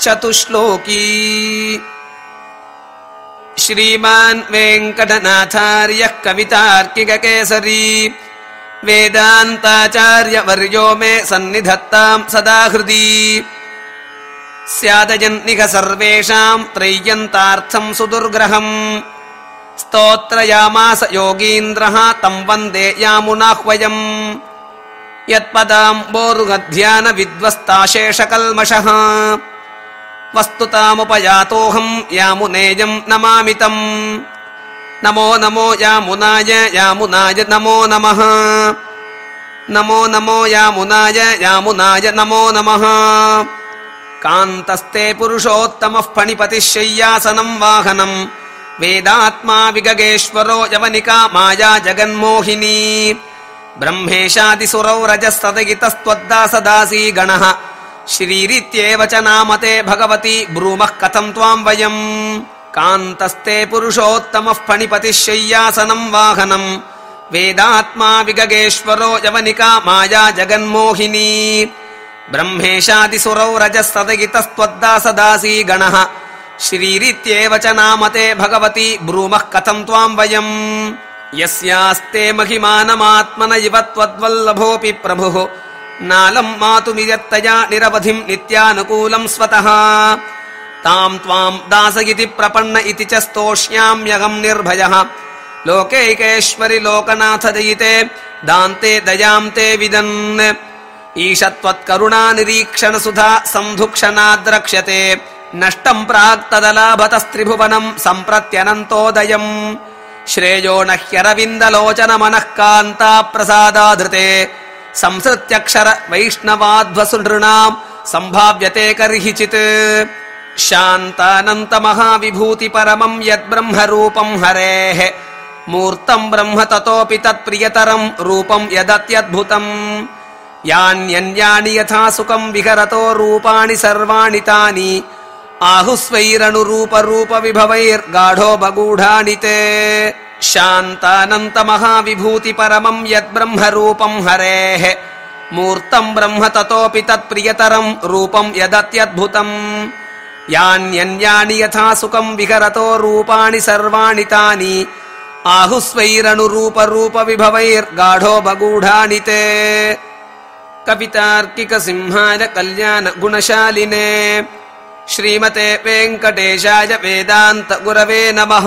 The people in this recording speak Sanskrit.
चतुश्लोकी। श्रीमान् वेङ्कटनाथार्यः कवितार्किककेसरी। वेदान्ताचार्यवर्यो मे सन्निधत्ताम् सदा हृदि स्यादजन्निह सर्वेषाम् त्रय्यन्तार्थम् सुदुर्ग्रहम्। स्तोत्रयामास योगीन्द्रः तम् वन्दे यामुनाह्वयम्। यत्पदाम्बोरुगध्यानविद्वस्ताशेषकल्मषः वस्तुतामुपयातोऽहम् यामुनेयम् नमामितम् नमो नमो यामुनाय यामुनाय नमो नमः। नमो नमो यामुनाय यामुनाय नमो नमः। कान्तस्ते पुरुषोत्तमः फणिपतिः शय्यासनम् वाहनम्। वेदात्मा विगगेश्वरो यवनिका माया जगन्मोहिनी। ब्रह्मेशादिसुरौ रजस्तदगितस्त्वद्दासदासी गणः श्रीरित्येव च नामते भगवती। ब्रूमः कथम् त्वाम् वयम्? कान्तस्ते पुरुषोत्तमः फणिपतिः शय्यासनम् वाहनम्। वेदात्मा विगगेश्वरो यवनिका माया जगन्मोहिनी। ब्रह्मेशादिसुरौ रजस्तदगितस्त्वद्दासदासी गणः श्रीरित्येव च नामते भगवती। ब्रूमः कथम् त्वाम् वयम्? यस्यास्ते महिमानमात्मन इव त्वद्वल्लभोऽपि प्रभुः नालम् मातुमियत्तया निरवधिम् नित्यानुकूलम् स्वतः। ताम् त्वाम् दास इति प्रपन्न इति च स्तोष्याम्यहम् निर्भयः। लोकैकेश्वरि लोकनाथ दयिते दान्ते दयाम् ते विदन् सुधा सन्धुक्षणाद्रक्ष्यते नष्टम् प्राक्तदलाभतस्त्रिभुवनम् सम्प्रत्यनन्तोदयम्। श्रेयो न ह्यरविन्दलोचन मनः कान्ता प्रसादाधृते संसृत्यक्षर वैष्णवाध्वसु नृणाम् सम्भाव्यते कर्हिचित्। शान्तानन्तमहाविभूति परमम् यद्ब्रह्मरूपम् हरेः। मूर्तम् ब्रह्म ततोऽपि तत्प्रियतरम् रूपम् यदत्यद्भुतम्। यान्यन्यानि यथा सुखम् विहरतो रूपाणि सर्वाणि तानि। आहुस्वैरनुरूपरूपविभवैर्गाढो बगूढानि ते शान्तानन्तमहाविभूति परमम् यद्ब्रह्मरूपम् हरेः मूर्तम् ब्रह्म ततोऽपि तत्प्रियतरम् रूपम् यदत्यद्भुतम् यान्यन्यानि यथा सुखम् विहरतो रूपाणि सर्वाणि तानि आहुस्वैरनुरूपरूपविभवैर्गाढो बगूढानि ते। कवितार्किकसिंहाय कल्याण गुणशालिने श्रीमते वेङ्कटेशाय वेदान्त गुरवे नमः